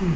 بسم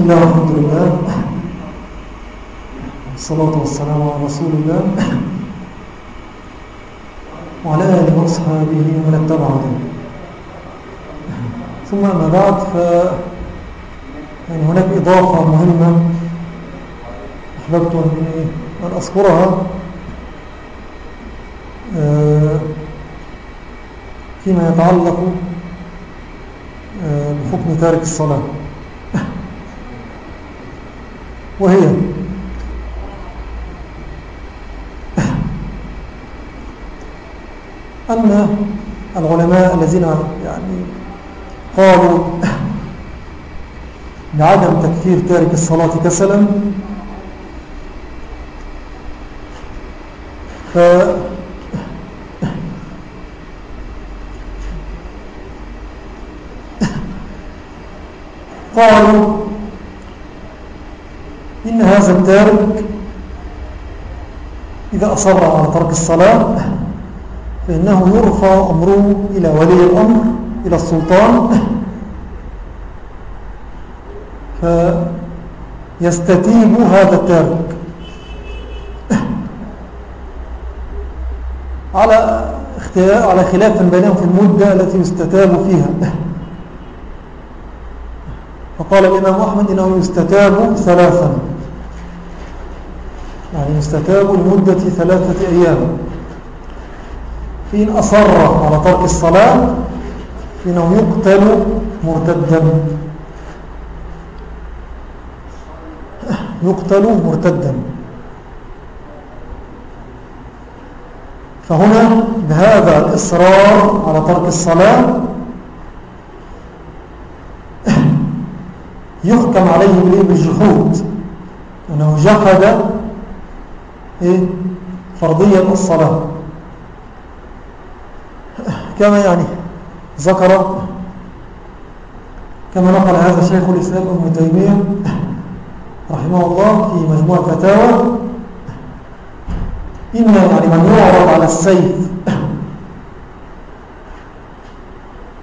الله والحمد لله. والصلاة والسلام على رسول الله. وعلى آله وأصحابه ومن اتبعه ثم أما بعد ف يعني هناك إضافة مهمة أحببت أن أذكرها. آه، فيما يتعلق آه، بحكم تارك الصلاة. وهي أن العلماء الذين يعني قالوا بعدم تكفير تارك الصلاة كسلا ف قالوا إن هذا التارك إذا أصر على ترك الصلاة فإنه يرفع أمره إلى ولي الأمر إلى السلطان. فيستتيب هذا التارك. على على خلاف بينهم في المدة التي يستتاب فيها. فقال الإمام أحمد إنه يستتاب ثلاثا. يعني يستتاب لمدة ثلاثة أيام. فإن أصر على ترك الصلاة فإنه يقتل مرتدا. يقتل مرتدا. فهنا بهذا الإصرار على ترك الصلاة يحكم عليه بالجحود أنه جحد إيه؟ فرضيا الصلاة. كما يعني ذكر كما نقل هذا شيخ الإسلام ابن تيمية رحمه الله في مجموع فتاوى إن يعني من يعرض على السيف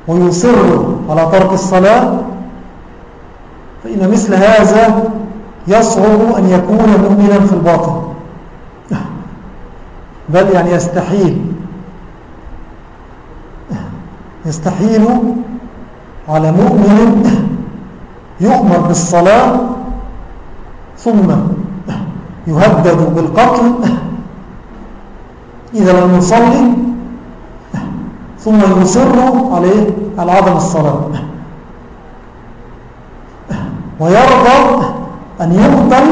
ويصر على ترك الصلاة فإن مثل هذا يصعب أن يكون مؤمنا في الباطن. بل يعني يستحيل. يستحيل على مؤمن يؤمر بالصلاة ثم يهدد بالقتل. إذا لم يصلي ثم يصر عليه على عدم الصلاة. ويرضى أن يقتل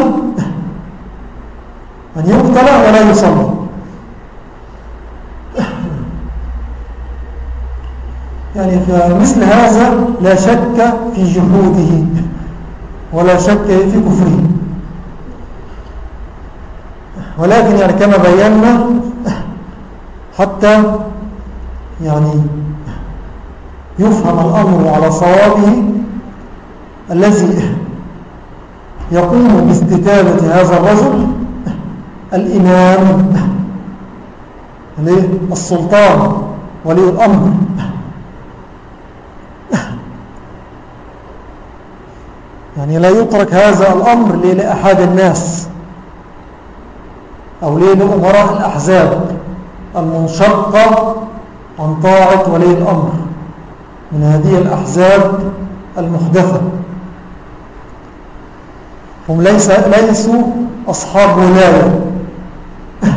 أن يقتل ولا يصلي. يعني فمثل هذا لا شك في جهوده ولا شك في كفره. ولكن يعني كما بينا حتى يعني يفهم الأمر على صوابه الذي يقوم باستتابة هذا الرجل الإمام السلطان ولي الأمر. يعني لا يترك هذا الأمر لأحد الناس أو لأمراء الأحزاب المنشقة عن طاعة ولي الأمر من هذه الأحزاب المحدثة. هم ليس ليسوا أصحاب ولاية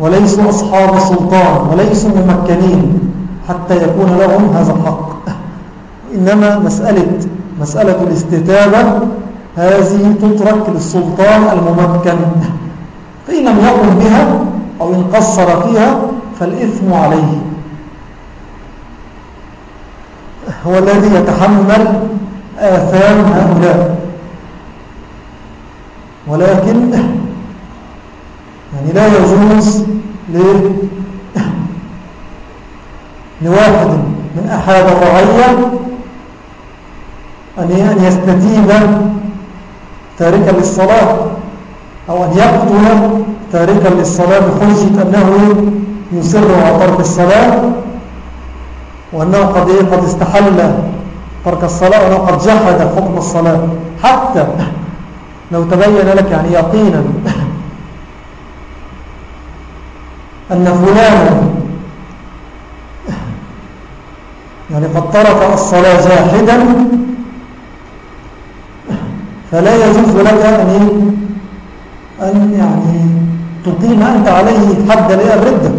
وليسوا أصحاب سلطان وليسوا ممكنين حتى يكون لهم هذا الحق. إنما مسألة مسألة الاستتابة هذه تترك للسلطان الممكن. فإن لم يقم بها أو إن قصر فيها فالإثم عليه. هو الذي يتحمل آثام هؤلاء. ولكن يعني لا يجوز لواحد من أحد الرعية أن يستتيب تاركا للصلاة أو أن يقتل تاركا للصلاة بحجة أنه يصر على ترك الصلاة وأنه قد, إيه؟ قد استحل ترك الصلاة وأنه قد جحد حكم الصلاة. حتى لو تبين لك يعني يقينا أن فلانا يعني قد ترك الصلاة جاحدا فلا يجوز لك أن أن يعني تقيم أنت عليه حد الردة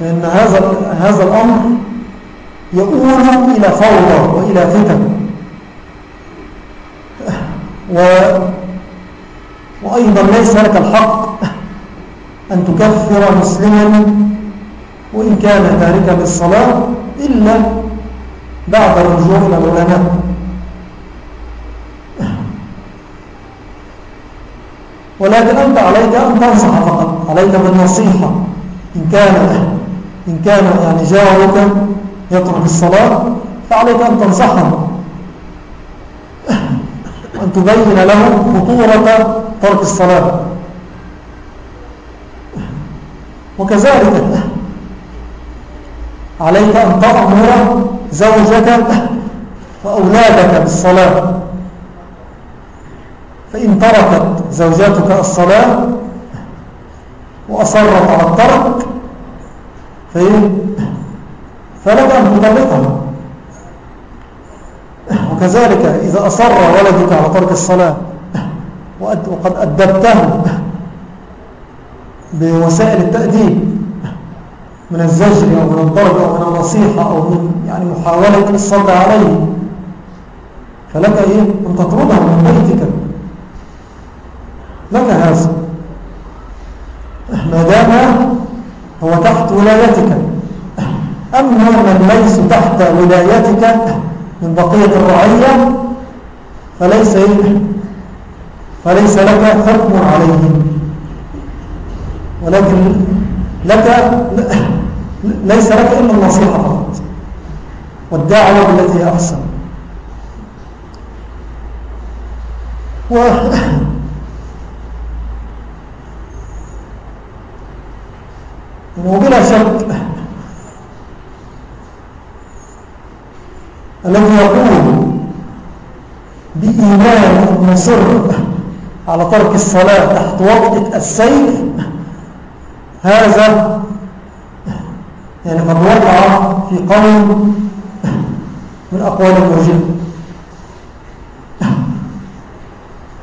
فإن هذا هذا الأمر يؤول إلى فوضى وإلى فتن. و وأيضا ليس لك الحق أن تكفر مسلما وإن كان تاركا للصلاة إلا بعد الرجوع إلى العلماء ولكن أنت عليك أن تنصح فقط عليك بالنصيحة. إن كان إن كان يعني جارك يترك الصلاة فعليك أن تنصحه. أن تبين له خطورة ترك الصلاة. وكذلك عليك أن تأمر زوجك وأولادك بالصلاة. فإن تركت زوجاتك الصلاة وأصرت على الترك فلك أن تطلقها. وكذلك إذا أصر ولدك على ترك الصلاة وقد أدبته بوسائل التأديب من الزجر أو من الضرب أو من النصيحة أو من يعني محاولة الصبر عليه فلك إيه؟ أن تطرده من بيتك. لك هذا؟ ما دام هو تحت ولايتك. أما من ليس تحت ولايتك من بقية الرعية فليس فليس لك حكم عليهم ولكن لك ليس لك إلا النصيحة فقط والدعوة بالتي أحسن. وبلا شك الذي يقول بإيمان مصر على ترك الصلاة تحت وقت السيف هذا يعني قد وقع في قول من أقوال المرجئة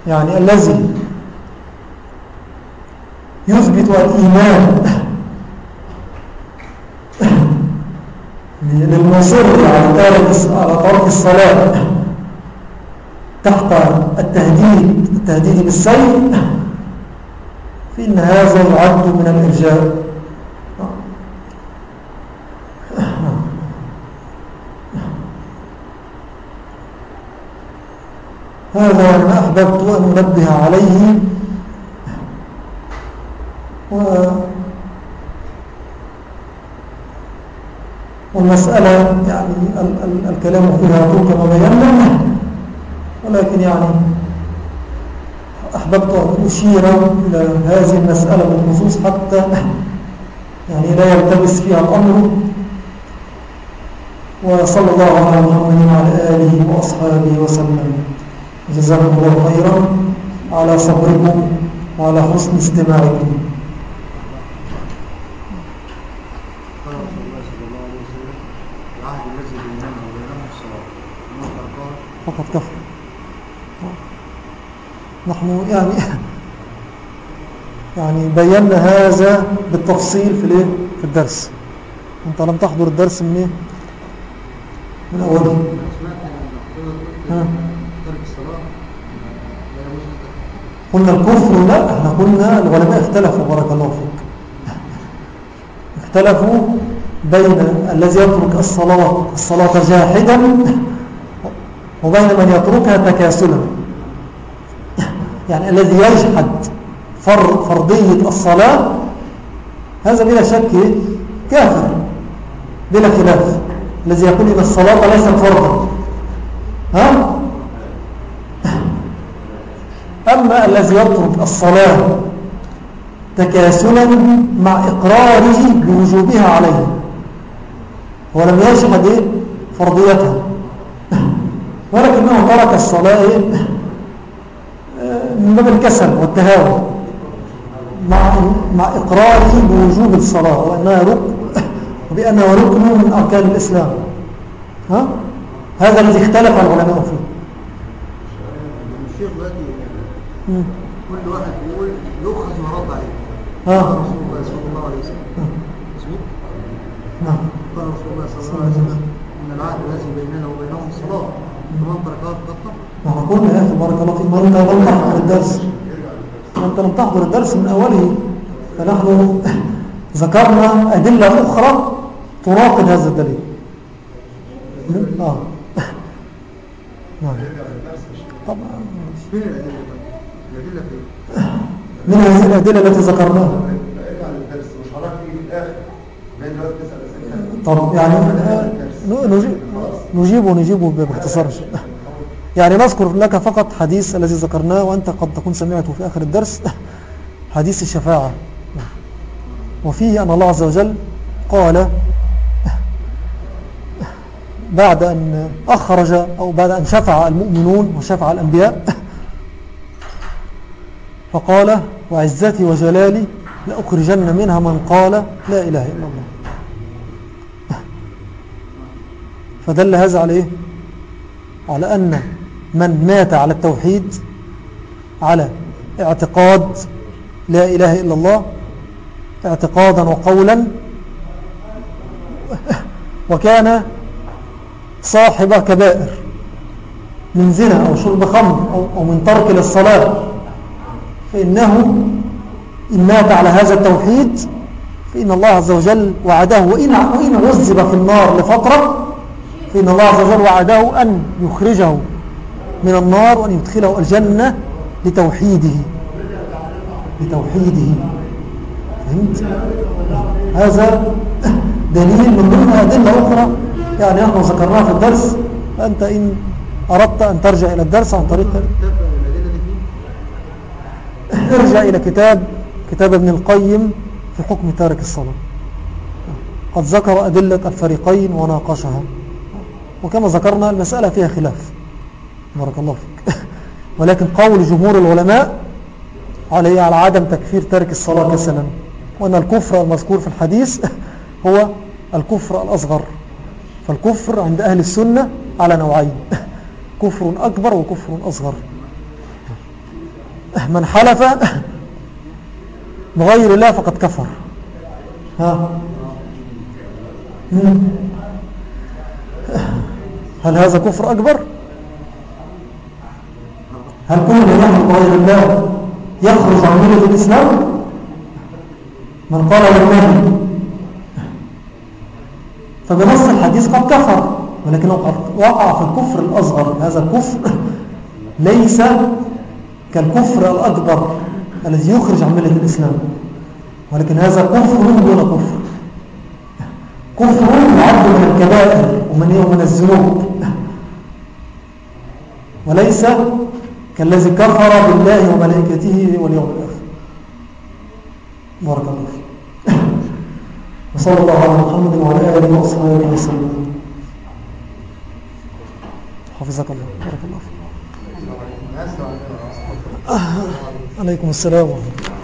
يعني الذي يثبت الإيمان للمصر على ترك الصلاة تحت التهديد التهديد بالسيف فإن هذا يعد من الإرجاء. هذا ما أحببت أن أنبه عليه. و والمسألة يعني ال ال الكلام فيها طول كما بينا. ولكن يعني أحببت أن أشير إلى هذه المسألة بالخصوص حتى يعني لا يلتبس فيها الأمر. وصلى الله على محمد وعلى آله وأصحابه وسلم. جزاكم الله خيرا على صبركم وعلى حسن استماعكم. فقط كفر. نحن يعني يعني بينا هذا بالتفصيل في الايه؟ في الدرس. انت لم تحضر الدرس من إيه من اوله ها؟ قلنا الكفر لا إحنا قلنا العلماء اختلفوا بارك الله فيك. اختلفوا بين الذي يترك الصلاة الصلاة جاحدا وبين من يتركها تكاسلا يعني الذي يجحد فرضية الصلاة هذا بلا شك كافر بلا خلاف الذي يقول إن الصلاة ليست فرضا ها؟ أما الذي يترك الصلاة تكاسلا مع إقراره بوجوبها عليه ولم إيه؟ فرضيتها ولكنه ترك الصلاة إيه؟ من باب الكسل والتهاون مع مع إقراره بوجوب الصلاة وأنها ركن وبأنها ركن من أركان الإسلام. ها؟ هذا الذي اختلف العلماء فيه. الشيخ دلوقتي كل واحد بيقول يؤخذ ورد عليه. ها رسول الله صلى الله عليه وسلم. مظبوط نعم. قال رسول الله صلى الله عليه وسلم إن العهد الذي بيننا وبينهم الصلاه ما قلنا يا أخي بارك الله فيك. أنت لم تحضر الدرس. أنت لم تحضر الدرس من أوله فنحن ذكرنا أدلة أخرى تناقض هذا الدليل. آه. نعم؟ من هذه الأدلة التي ذكرناها؟ طب يعني آه، نجيب نجيبه باختصار. يعني نذكر لك فقط حديث الذي ذكرناه وأنت قد تكون سمعته في آخر الدرس حديث الشفاعة. وفيه أن الله عز وجل قال بعد أن أخرج أو بعد أن شفع المؤمنون وشفع الأنبياء فقال وعزتي وجلالي لأخرجن منها من قال لا إله إلا الله فدل هذا على إيه؟ على أن من مات على التوحيد على اعتقاد لا إله إلا الله اعتقادا وقولا وكان صاحب كبائر من زنا أو شرب خمر أو, من ترك للصلاة فإنه إن مات على هذا التوحيد فإن الله عز وجل وعده وإن, وإن عذب في النار لفترة فإن الله عز وجل وعده أن يخرجه من النار وأن يدخله الجنة لتوحيده. لتوحيده. فهمت؟ هذا دليل من ضمن أدلة أخرى. يعني نحن ذكرناها في الدرس. فأنت إن أردت أن ترجع إلى الدرس عن طريق؟ ارجع إلى كتاب كتاب ابن القيم في حكم تارك الصلاة. قد ذكر أدلة الفريقين وناقشها. وكما ذكرنا المسألة فيها خلاف. بارك الله فيك. ولكن قول جمهور العلماء عليه على عدم تكفير تارك الصلاة كسلا. وأن الكفر المذكور في الحديث هو الكفر الأصغر. فالكفر عند أهل السنة على نوعين. كفر أكبر وكفر أصغر. من حلف بغير الله فقد كفر. ها. هل هذا كفر أكبر؟ هل كل من يحلف بغير الله يخرج عن ملة الإسلام؟ من قال للنبي فبنص الحديث قد كفر ولكنه وقع في الكفر الأصغر. هذا الكفر ليس كالكفر الأكبر الذي يخرج عن ملة الإسلام ولكن هذا كفر دون كفر. كفر يعد من الكبائر. ومن ومن الذنوب. وليس كالذي كفر بالله وملائكته واليوم الآخر. بارك الله فيك. وصلى الله على محمد وعلى آله وأصحابه وسلم. حفظك الله. بارك الله فيك. عليكم السلام ورحمة الله.